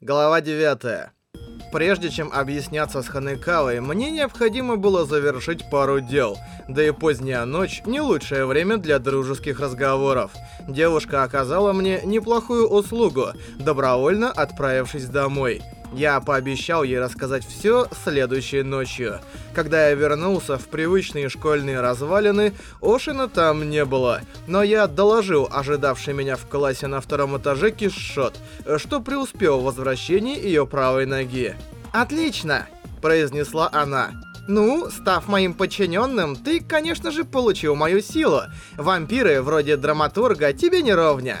Глава 9. Прежде чем объясняться с Ханекавой, мне необходимо было завершить пару дел, да и поздняя ночь не лучшее время для дружеских разговоров. Девушка оказала мне неплохую услугу, добровольно отправившись домой. Я пообещал ей рассказать все следующей ночью. Когда я вернулся в привычные школьные развалины, Ошина там не было, но я доложил ожидавший меня в классе на втором этаже Кишот, что преуспел в возвращении ее правой ноги. «Отлично!» – произнесла она. «Ну, став моим подчиненным, ты, конечно же, получил мою силу. Вампиры, вроде драматурга, тебе не ровня».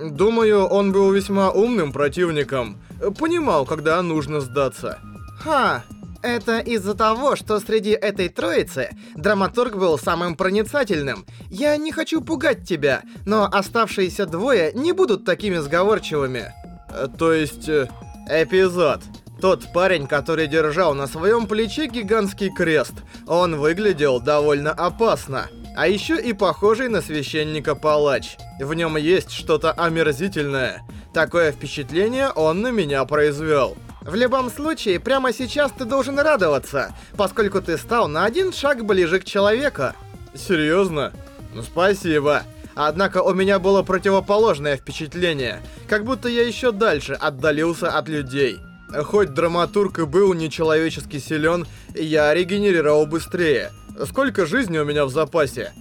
Думаю, он был весьма умным противником. Понимал, когда нужно сдаться. Ха, это из-за того, что среди этой троицы драматург был самым проницательным. Я не хочу пугать тебя, но оставшиеся двое не будут такими сговорчивыми. Э, то есть... Э, эпизод. Тот парень, который держал на своем плече гигантский крест. Он выглядел довольно опасно. А еще и похожий на священника палач. В нем есть что-то омерзительное. Такое впечатление он на меня произвел. В любом случае, прямо сейчас ты должен радоваться, поскольку ты стал на один шаг ближе к человеку. Серьезно? Ну спасибо. Однако у меня было противоположное впечатление, как будто я еще дальше отдалился от людей. Хоть драматург и был нечеловечески силен, я регенерировал быстрее. Сколько жизни у меня в запасе?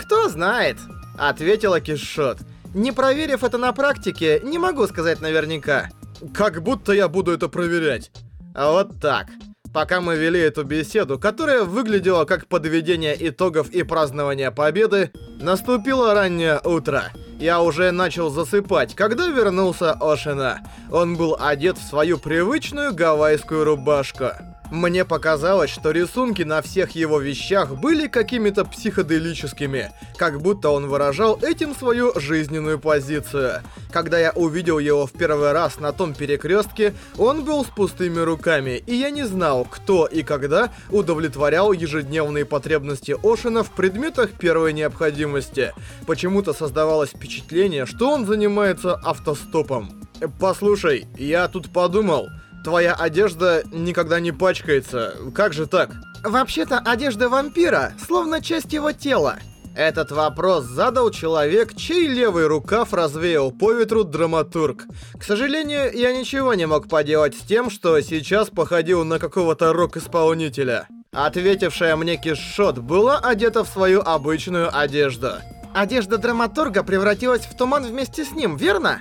Кто знает, ответила Кишот. Не проверив это на практике, не могу сказать наверняка. Как будто я буду это проверять. А вот так. Пока мы вели эту беседу, которая выглядела как подведение итогов и празднование победы, наступило раннее утро. Я уже начал засыпать, когда вернулся Ошина. Он был одет в свою привычную гавайскую рубашку. Мне показалось, что рисунки на всех его вещах были какими-то психоделическими, как будто он выражал этим свою жизненную позицию. Когда я увидел его в первый раз на том перекрестке, он был с пустыми руками, и я не знал, кто и когда удовлетворял ежедневные потребности Ошина в предметах первой необходимости. Почему-то создавалось впечатление, что он занимается автостопом. «Послушай, я тут подумал...» Твоя одежда никогда не пачкается. Как же так? Вообще-то одежда вампира, словно часть его тела. Этот вопрос задал человек, чей левый рукав развеял по ветру драматург. К сожалению, я ничего не мог поделать с тем, что сейчас походил на какого-то рок-исполнителя. Ответившая мне Кишот была одета в свою обычную одежду. Одежда драматурга превратилась в туман вместе с ним, верно?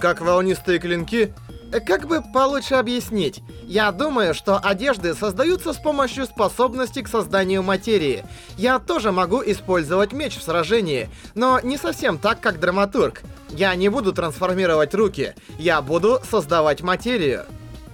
Как волнистые клинки, как бы получше объяснить? Я думаю, что одежды создаются с помощью способности к созданию материи. Я тоже могу использовать меч в сражении, но не совсем так, как драматург. Я не буду трансформировать руки, я буду создавать материю.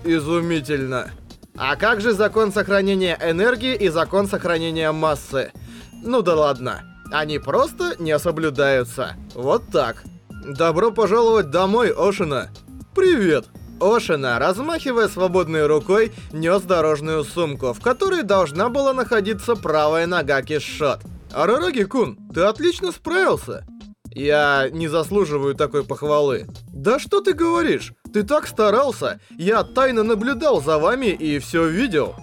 Изумительно. А как же закон сохранения энергии и закон сохранения массы? Ну да ладно. Они просто не соблюдаются. Вот так. Добро пожаловать домой, Ошина. Привет. Ошина, размахивая свободной рукой, нес дорожную сумку, в которой должна была находиться правая нога Кишот. Арараги-кун, ты отлично справился. Я не заслуживаю такой похвалы. Да что ты говоришь? Ты так старался. Я тайно наблюдал за вами и все видел.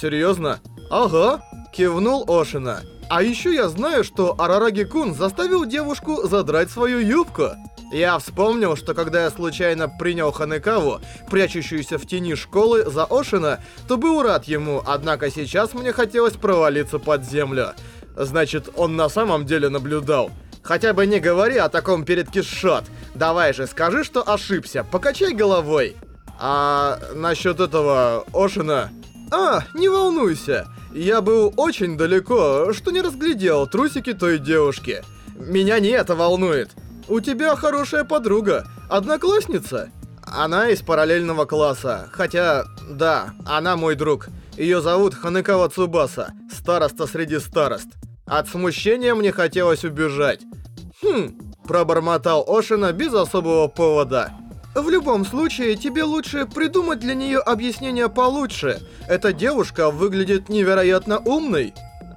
Серьезно? Ага, кивнул Ошина. А еще я знаю, что Арараги-кун заставил девушку задрать свою юбку. Я вспомнил, что когда я случайно принял Ханекаву, прячущуюся в тени школы, за Ошина, то был рад ему, однако сейчас мне хотелось провалиться под землю. Значит, он на самом деле наблюдал. Хотя бы не говори о таком перед Кишот. Давай же, скажи, что ошибся. Покачай головой. А насчет этого Ошина... А, не волнуйся. Я был очень далеко, что не разглядел трусики той девушки. Меня не это волнует. У тебя хорошая подруга, одноклассница. Она из параллельного класса, хотя, да, она мой друг. Ее зовут Ханекава Цубаса, староста среди старост. От смущения мне хотелось убежать. Хм, пробормотал Ошина без особого повода. В любом случае, тебе лучше придумать для нее объяснение получше. Эта девушка выглядит невероятно умной.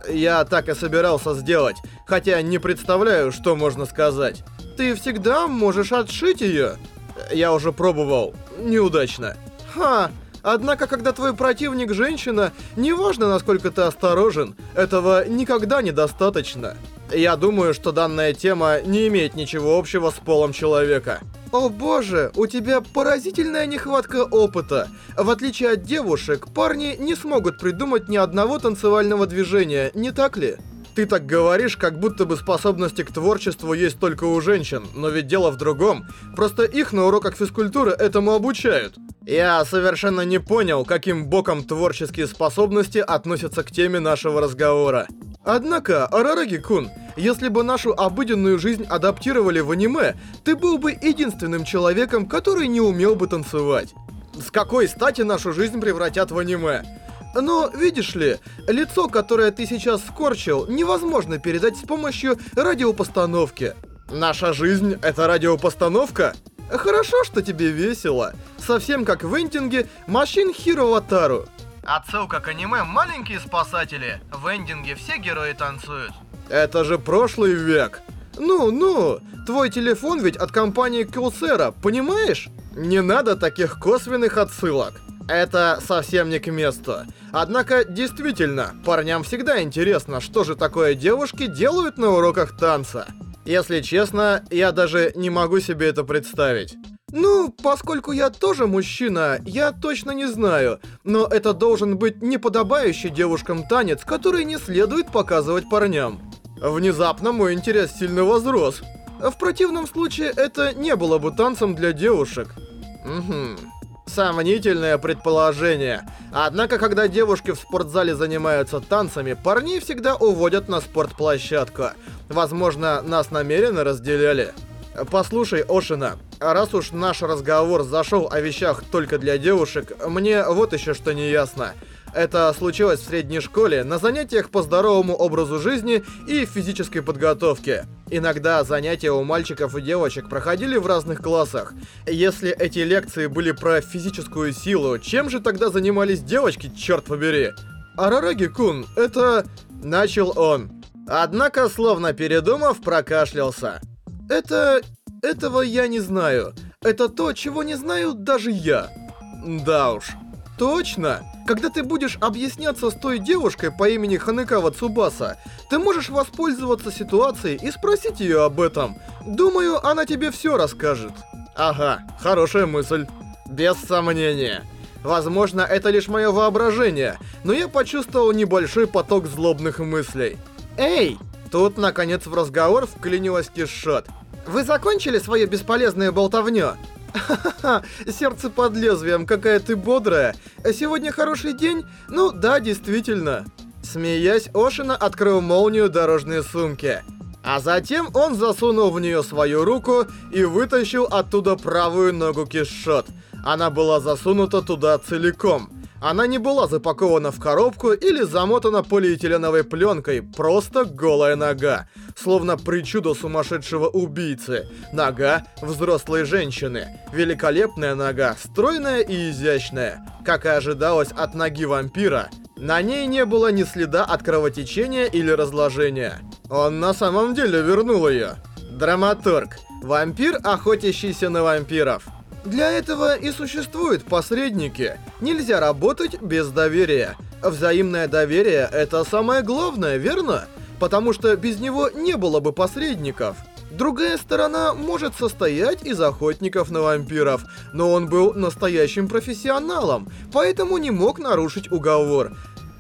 Я так и собирался сделать, хотя не представляю, что можно сказать. Ты всегда можешь отшить ее. Я уже пробовал. Неудачно. Ха, однако, когда твой противник женщина, неважно, насколько ты осторожен, этого никогда недостаточно. Я думаю, что данная тема не имеет ничего общего с полом человека. О боже, у тебя поразительная нехватка опыта. В отличие от девушек, парни не смогут придумать ни одного танцевального движения, не так ли? Ты так говоришь, как будто бы способности к творчеству есть только у женщин, но ведь дело в другом. Просто их на уроках физкультуры этому обучают. Я совершенно не понял, каким боком творческие способности относятся к теме нашего разговора. Однако, Арараги-кун, если бы нашу обыденную жизнь адаптировали в аниме, ты был бы единственным человеком, который не умел бы танцевать. С какой стати нашу жизнь превратят в аниме? Но, видишь ли, лицо, которое ты сейчас скорчил, невозможно передать с помощью радиопостановки. Наша жизнь — это радиопостановка? Хорошо, что тебе весело. Совсем как в эндинге «Машин Хиро Ватару». Отсылка к аниме «Маленькие спасатели». В эндинге все герои танцуют. Это же прошлый век. Ну-ну, твой телефон ведь от компании Кюлсера, понимаешь? Не надо таких косвенных отсылок. Это совсем не к месту. Однако, действительно, парням всегда интересно, что же такое девушки делают на уроках танца. Если честно, я даже не могу себе это представить. Ну, поскольку я тоже мужчина, я точно не знаю, но это должен быть неподобающий девушкам танец, который не следует показывать парням. Внезапно мой интерес сильно возрос. В противном случае это не было бы танцем для девушек. Угу. Сомнительное предположение. Однако, когда девушки в спортзале занимаются танцами, парней всегда уводят на спортплощадку. Возможно, нас намеренно разделяли. Послушай, Ошина, раз уж наш разговор зашел о вещах только для девушек, мне вот еще что не ясно. Это случилось в средней школе на занятиях по здоровому образу жизни и физической подготовке. Иногда занятия у мальчиков и девочек проходили в разных классах. Если эти лекции были про физическую силу, чем же тогда занимались девочки, черт побери? Арараги-кун, это... Начал он. Однако, словно передумав, прокашлялся. Это... этого я не знаю. Это то, чего не знаю даже я. Да уж. Точно? Когда ты будешь объясняться с той девушкой по имени Ханекава Цубаса, ты можешь воспользоваться ситуацией и спросить ее об этом. Думаю, она тебе все расскажет. Ага, хорошая мысль. Без сомнения. Возможно, это лишь мое воображение, но я почувствовал небольшой поток злобных мыслей. Эй! Тут, наконец, в разговор вклинилась Кишот. Вы закончили свою бесполезную болтовню? Сердце под лезвием, какая ты бодрая. Сегодня хороший день? Ну да, действительно. Смеясь, Ошина открыл молнию дорожной сумки. А затем он засунул в нее свою руку и вытащил оттуда правую ногу Кишот. Она была засунута туда целиком. Она не была запакована в коробку или замотана полиэтиленовой пленкой, просто голая нога. Словно причуда сумасшедшего убийцы. Нога взрослой женщины. Великолепная нога, стройная и изящная. Как и ожидалось от ноги вампира, на ней не было ни следа от кровотечения или разложения. Он на самом деле вернул ее. Драматург. Вампир, охотящийся на вампиров. Для этого и существуют посредники. Нельзя работать без доверия. Взаимное доверие — это самое главное, верно? Потому что без него не было бы посредников. Другая сторона может состоять из охотников на вампиров, но он был настоящим профессионалом, поэтому не мог нарушить уговор.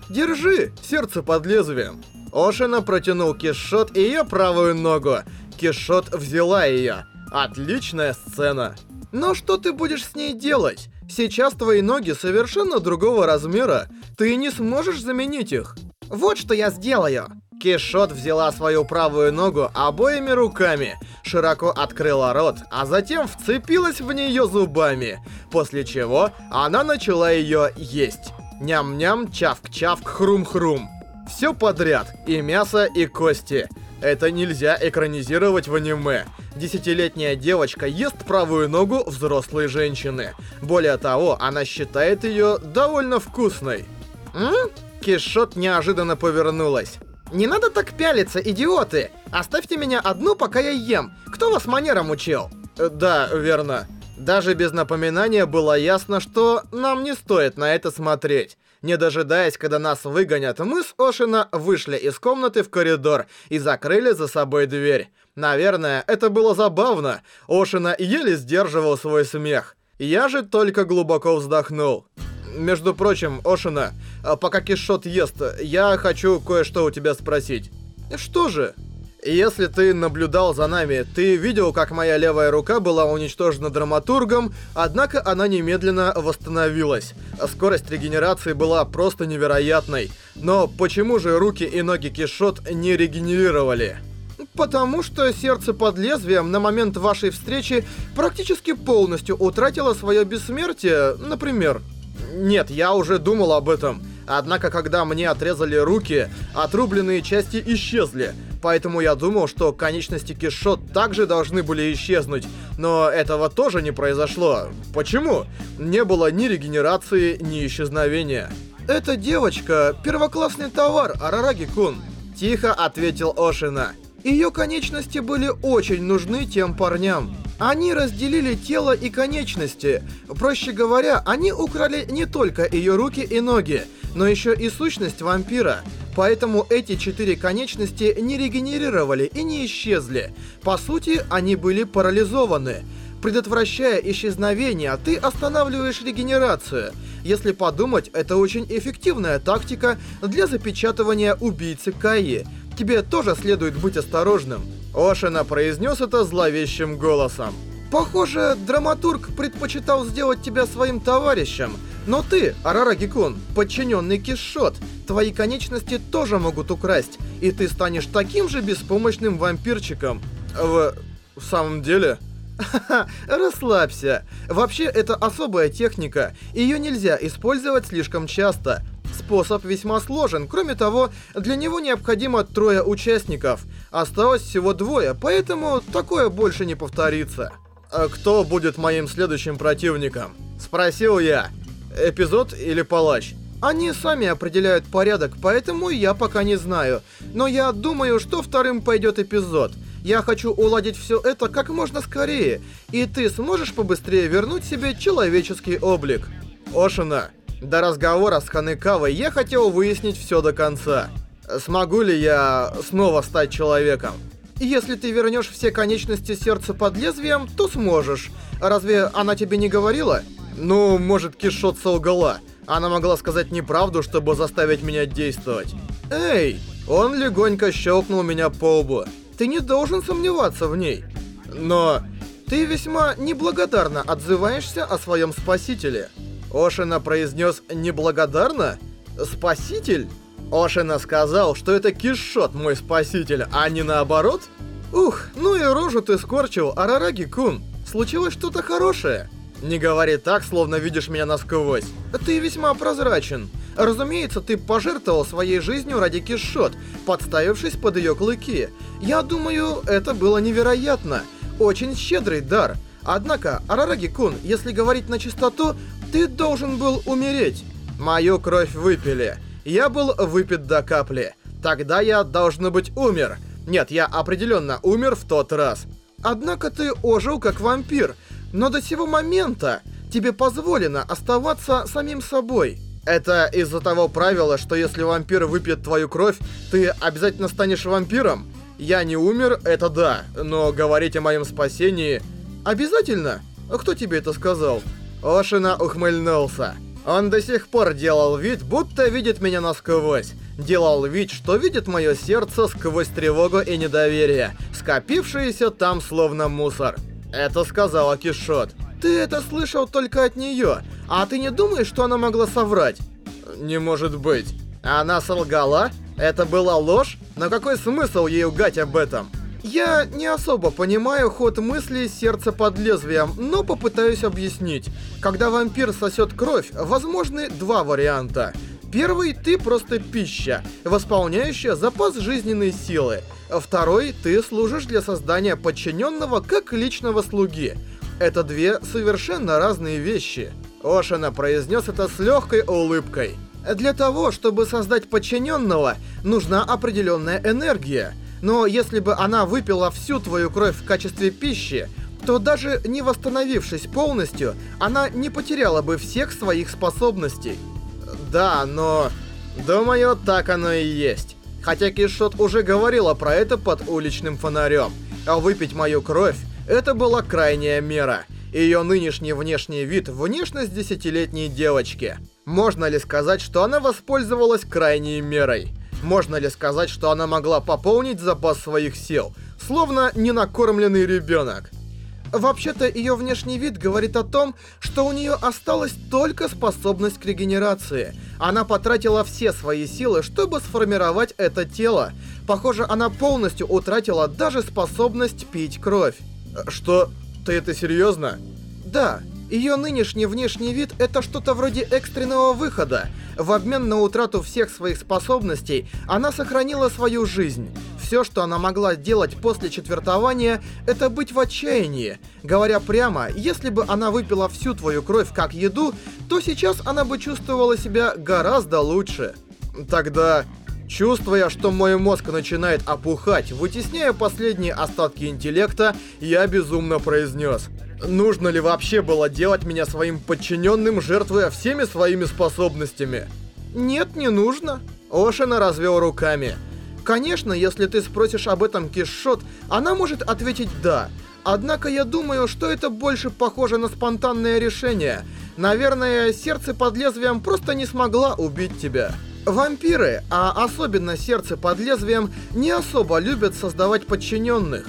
Держи, сердце под лезвием. Ошина протянул Кишот и ее правую ногу. Кишот взяла ее. Отличная сцена. Но что ты будешь с ней делать? Сейчас твои ноги совершенно другого размера. Ты не сможешь заменить их. Вот что я сделаю. Кишот взяла свою правую ногу обоими руками, широко открыла рот, а затем вцепилась в нее зубами, после чего она начала ее есть. Ням-ням, чавк-чавк, хрум-хрум. Все подряд, и мясо, и кости. Это нельзя экранизировать в аниме. Десятилетняя девочка ест правую ногу взрослой женщины. Более того, она считает ее довольно вкусной. М? Кишот неожиданно повернулась. «Не надо так пялиться, идиоты! Оставьте меня одну, пока я ем. Кто вас манерам учил?» «Да, верно». Даже без напоминания было ясно, что нам не стоит на это смотреть. Не дожидаясь, когда нас выгонят, мы с Ошина вышли из комнаты в коридор и закрыли за собой дверь. Наверное, это было забавно. Ошина еле сдерживал свой смех. Я же только глубоко вздохнул. Между прочим, Ошина, а пока Кишот ест, я хочу кое-что у тебя спросить. Что же? Если ты наблюдал за нами, ты видел, как моя левая рука была уничтожена драматургом, однако она немедленно восстановилась. Скорость регенерации была просто невероятной. Но почему же руки и ноги Кишот не регенерировали? Потому что сердце под лезвием на момент вашей встречи практически полностью утратило свое бессмертие, например. Нет, я уже думал об этом. Однако, когда мне отрезали руки, отрубленные части исчезли. Поэтому я думал, что конечности Кишот также должны были исчезнуть. Но этого тоже не произошло. Почему? Не было ни регенерации, ни исчезновения. «Эта девочка — первоклассный товар, Арараги-кун», — тихо ответил Ошина. Ее конечности были очень нужны тем парням. Они разделили тело и конечности. Проще говоря, они украли не только ее руки и ноги, но еще и сущность вампира. Поэтому эти четыре конечности не регенерировали и не исчезли. По сути, они были парализованы. Предотвращая исчезновение, ты останавливаешь регенерацию. Если подумать, это очень эффективная тактика для запечатывания убийцы Каи. Тебе тоже следует быть осторожным. Ошина произнес это зловещим голосом. Похоже, драматург предпочитал сделать тебя своим товарищем. Но ты, Арараги-кун, подчиненный Кишот, твои конечности тоже могут украсть, и ты станешь таким же беспомощным вампирчиком. В... в самом деле... Расслабься. Вообще, это особая техника, ее нельзя использовать слишком часто. Способ весьма сложен, кроме того, для него необходимо трое участников. Осталось всего двое, поэтому такое больше не повторится. А кто будет моим следующим противником? Спросил я. Эпизод или палач? Они сами определяют порядок, поэтому я пока не знаю. Но я думаю, что вторым пойдет эпизод. Я хочу уладить все это как можно скорее, и ты сможешь побыстрее вернуть себе человеческий облик. Ошина, до разговора с Ханекавой я хотел выяснить все до конца. Смогу ли я снова стать человеком? Если ты вернешь все конечности сердца под лезвием, то сможешь. Разве она тебе не говорила? Ну, может, Кишот солгала. Она могла сказать неправду, чтобы заставить меня действовать. Эй! Он легонько щелкнул меня по лбу. Ты не должен сомневаться в ней. Но ты весьма неблагодарно отзываешься о своем спасителе. Ошина произнес «неблагодарно»? Спаситель? Ошина сказал, что это Кишот мой спаситель, а не наоборот? Ух, ну и рожу ты скорчил, Арараги-кун. Случилось что-то хорошее. Не говори так, словно видишь меня насквозь. Ты весьма прозрачен. Разумеется, ты пожертвовал своей жизнью ради Кишот, подставившись под ее клыки. Я думаю, это было невероятно. Очень щедрый дар. Однако, Арараги-кун, если говорить на чистоту, ты должен был умереть. Мою кровь выпили. Я был выпит до капли. Тогда я, должно быть, умер. Нет, я определенно умер в тот раз. Однако ты ожил как вампир. Но до сего момента тебе позволено оставаться самим собой. Это из-за того правила, что если вампир выпьет твою кровь, ты обязательно станешь вампиром? Я не умер, это да, но говорить о моем спасении... Обязательно? Кто тебе это сказал? Ошина ухмыльнулся. Он до сих пор делал вид, будто видит меня насквозь. Делал вид, что видит мое сердце сквозь тревогу и недоверие, скопившиеся там словно мусор. Это сказала Кишот. Ты это слышал только от нее, а ты не думаешь, что она могла соврать? Не может быть. Она солгала? Это была ложь? Но какой смысл ей угать об этом? Я не особо понимаю ход мысли сердца под лезвием, но попытаюсь объяснить. Когда вампир сосет кровь, возможны два варианта. Первый — ты просто пища, восполняющая запас жизненной силы. Второй — ты служишь для создания подчиненного как личного слуги. Это две совершенно разные вещи. Ошина произнес это с легкой улыбкой. Для того, чтобы создать подчиненного, нужна определенная энергия — но если бы она выпила всю твою кровь в качестве пищи, то даже не восстановившись полностью, она не потеряла бы всех своих способностей. Да, но... Думаю, так оно и есть. Хотя Кишот уже говорила про это под уличным фонарем. А выпить мою кровь — это была крайняя мера. Ее нынешний внешний вид — внешность десятилетней девочки. Можно ли сказать, что она воспользовалась крайней мерой? Можно ли сказать, что она могла пополнить запас своих сил, словно ненакормленный ребенок? Вообще-то ее внешний вид говорит о том, что у нее осталась только способность к регенерации. Она потратила все свои силы, чтобы сформировать это тело. Похоже, она полностью утратила даже способность пить кровь. Что? Ты это серьезно? Да. Ее нынешний внешний вид — это что-то вроде экстренного выхода. В обмен на утрату всех своих способностей, она сохранила свою жизнь. Все, что она могла делать после четвертования, это быть в отчаянии. Говоря прямо, если бы она выпила всю твою кровь как еду, то сейчас она бы чувствовала себя гораздо лучше. Тогда, чувствуя, что мой мозг начинает опухать, вытесняя последние остатки интеллекта, я безумно произнес — Нужно ли вообще было делать меня своим подчиненным, жертвуя всеми своими способностями? Нет, не нужно. Ошина развел руками. Конечно, если ты спросишь об этом Кишот, она может ответить «да». Однако я думаю, что это больше похоже на спонтанное решение. Наверное, сердце под лезвием просто не смогла убить тебя. Вампиры, а особенно сердце под лезвием, не особо любят создавать подчиненных.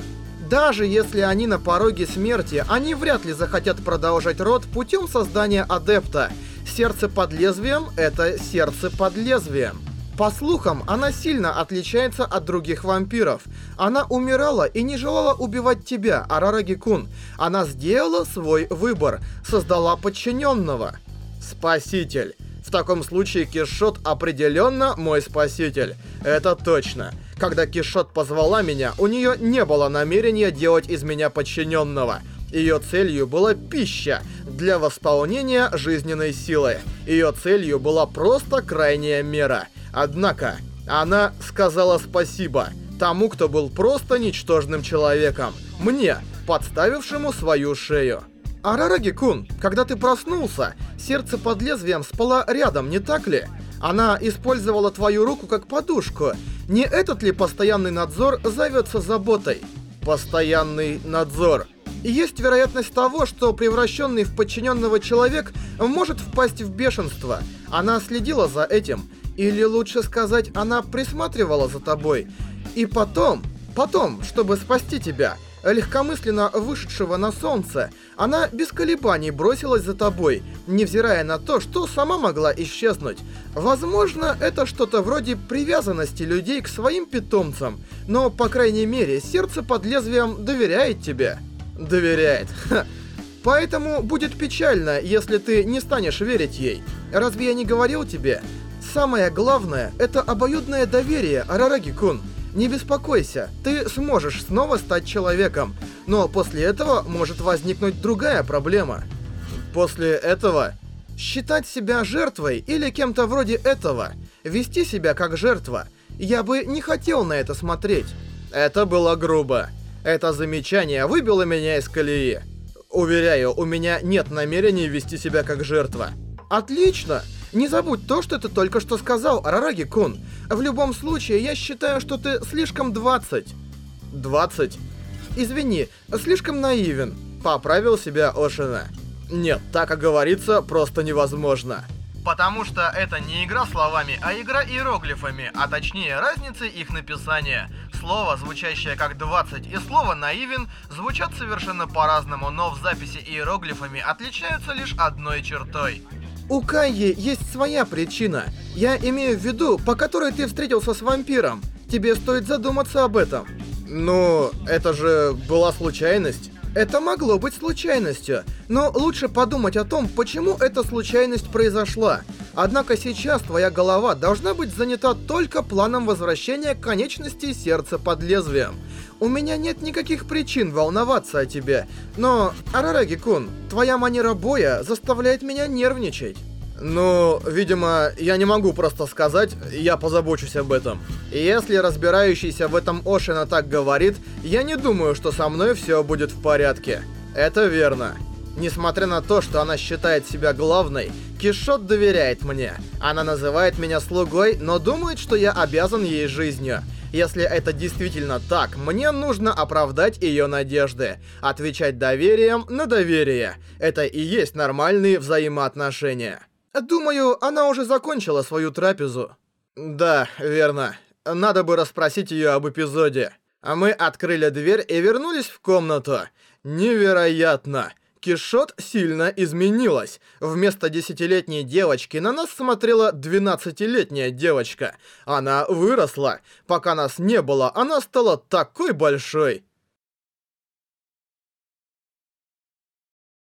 Даже если они на пороге смерти, они вряд ли захотят продолжать род путем создания адепта. Сердце под лезвием — это сердце под лезвием. По слухам, она сильно отличается от других вампиров. Она умирала и не желала убивать тебя, Арараги-кун. Она сделала свой выбор, создала подчиненного. Спаситель. В таком случае Кишот определенно мой спаситель. Это точно. Когда Кишот позвала меня, у нее не было намерения делать из меня подчиненного. Ее целью была пища для восполнения жизненной силы. Ее целью была просто крайняя мера. Однако, она сказала спасибо тому, кто был просто ничтожным человеком. Мне, подставившему свою шею. Арараги-кун, когда ты проснулся, сердце под лезвием спало рядом, не так ли? Она использовала твою руку как подушку. Не этот ли постоянный надзор зовется заботой? Постоянный надзор. Есть вероятность того, что превращенный в подчиненного человек может впасть в бешенство. Она следила за этим. Или лучше сказать, она присматривала за тобой. И потом, потом, чтобы спасти тебя, легкомысленно вышедшего на солнце, она без колебаний бросилась за тобой, невзирая на то, что сама могла исчезнуть. Возможно, это что-то вроде привязанности людей к своим питомцам, но, по крайней мере, сердце под лезвием доверяет тебе. Доверяет. Поэтому будет печально, если ты не станешь верить ей. Разве я не говорил тебе? Самое главное — это обоюдное доверие, Арараги-кун. Не беспокойся, ты сможешь снова стать человеком, но после этого может возникнуть другая проблема. После этого считать себя жертвой или кем-то вроде этого, вести себя как жертва. Я бы не хотел на это смотреть. Это было грубо. Это замечание выбило меня из колеи. Уверяю, у меня нет намерения вести себя как жертва. Отлично! Не забудь то, что ты только что сказал, Арараги-кун. В любом случае, я считаю, что ты слишком 20. 20? Извини, слишком наивен. Поправил себя Ошина. Нет, так как говорится, просто невозможно. Потому что это не игра словами, а игра иероглифами, а точнее разница их написания. Слово, звучащее как 20, и слово «наивен» звучат совершенно по-разному, но в записи иероглифами отличаются лишь одной чертой. У Кайи есть своя причина. Я имею в виду, по которой ты встретился с вампиром. Тебе стоит задуматься об этом. Ну, это же была случайность. Это могло быть случайностью, но лучше подумать о том, почему эта случайность произошла. Однако сейчас твоя голова должна быть занята только планом возвращения конечности сердца под лезвием. У меня нет никаких причин волноваться о тебе, но, Арараги-кун, твоя манера боя заставляет меня нервничать. Ну, видимо, я не могу просто сказать, я позабочусь об этом. Если разбирающийся в этом Ошина так говорит, я не думаю, что со мной все будет в порядке. Это верно. Несмотря на то, что она считает себя главной, Кишот доверяет мне. Она называет меня слугой, но думает, что я обязан ей жизнью. Если это действительно так, мне нужно оправдать ее надежды. Отвечать доверием на доверие. Это и есть нормальные взаимоотношения. Думаю, она уже закончила свою трапезу. Да, верно. Надо бы расспросить ее об эпизоде. А мы открыли дверь и вернулись в комнату. Невероятно! Кишот сильно изменилась. Вместо десятилетней девочки на нас смотрела двенадцатилетняя девочка. Она выросла. Пока нас не было, она стала такой большой.